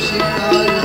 शिकार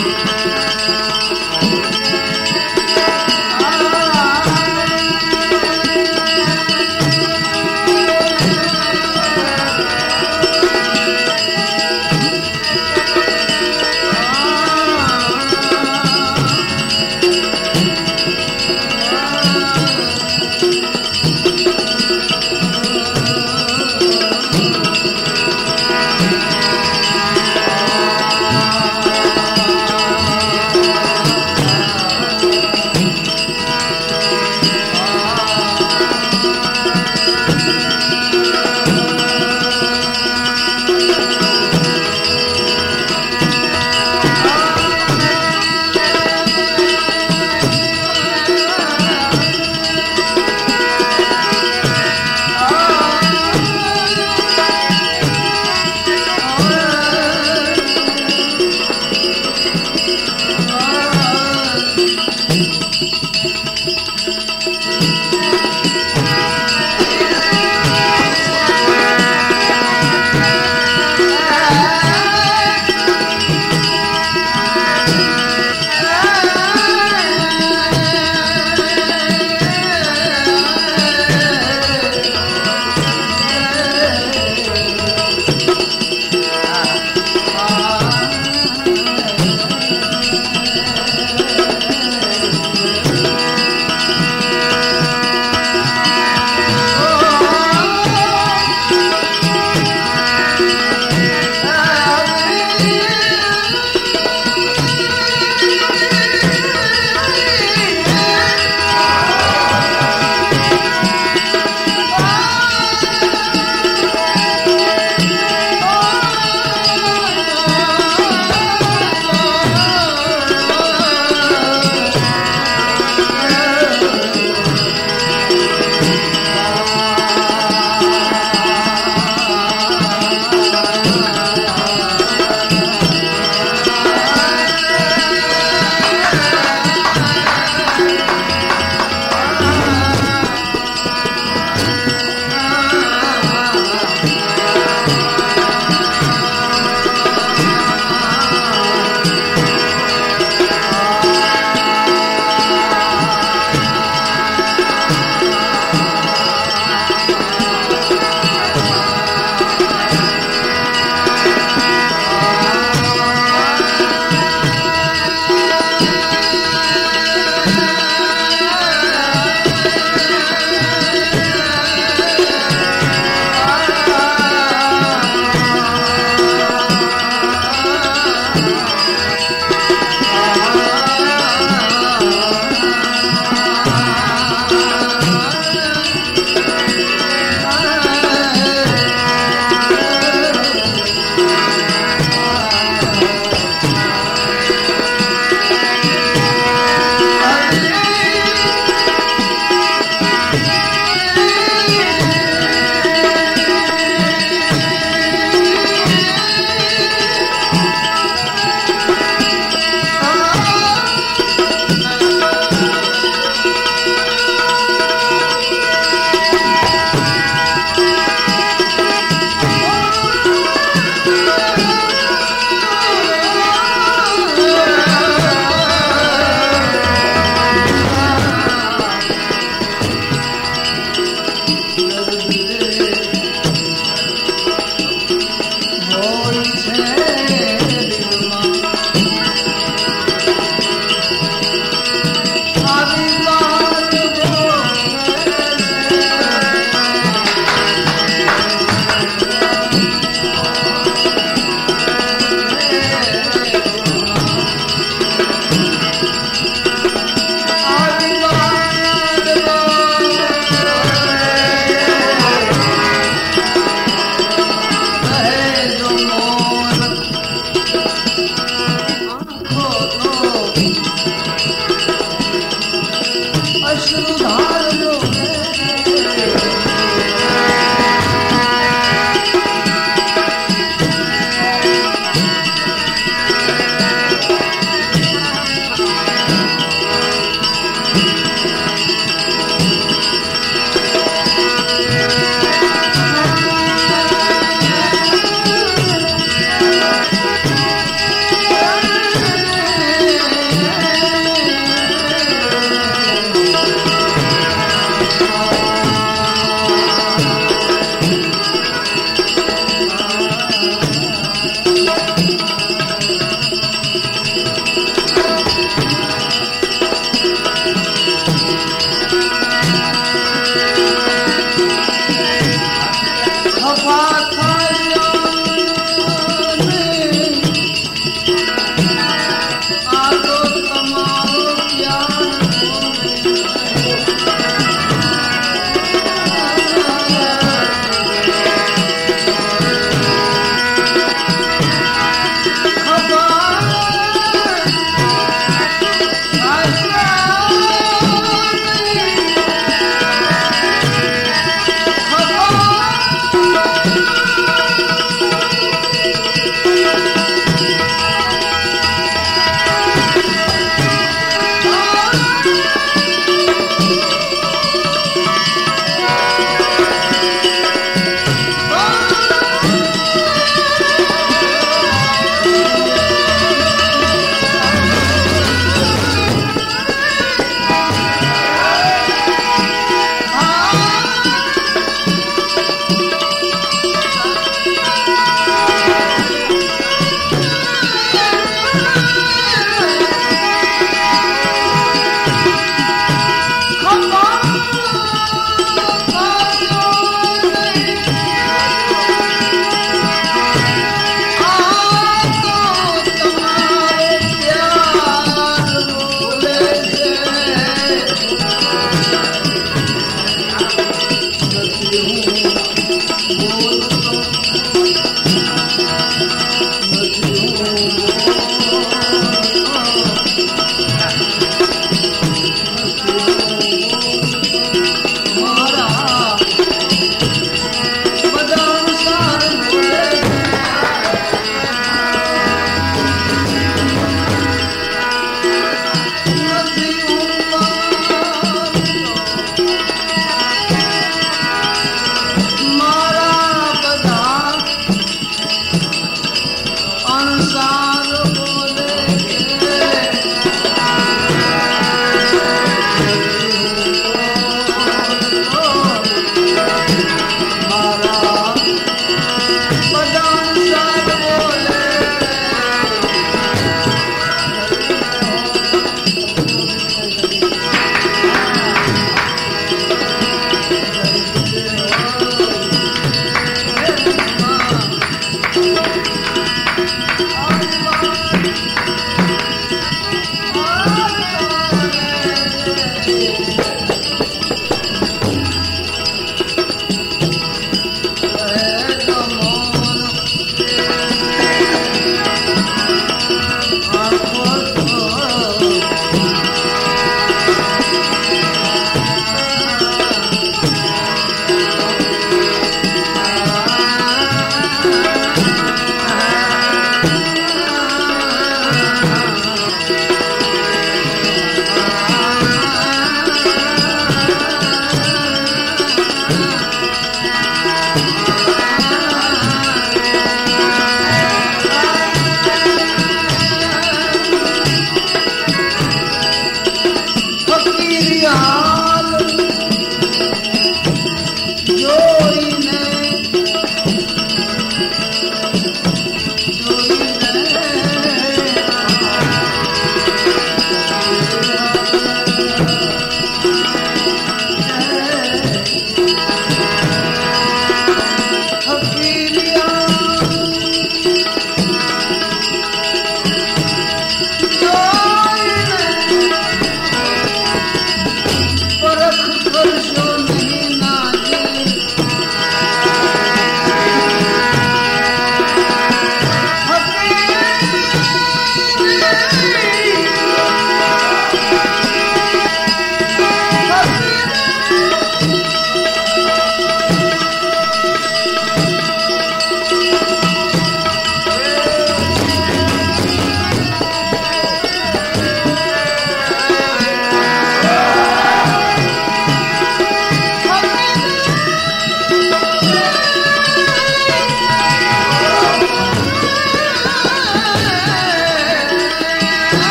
Ah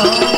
हो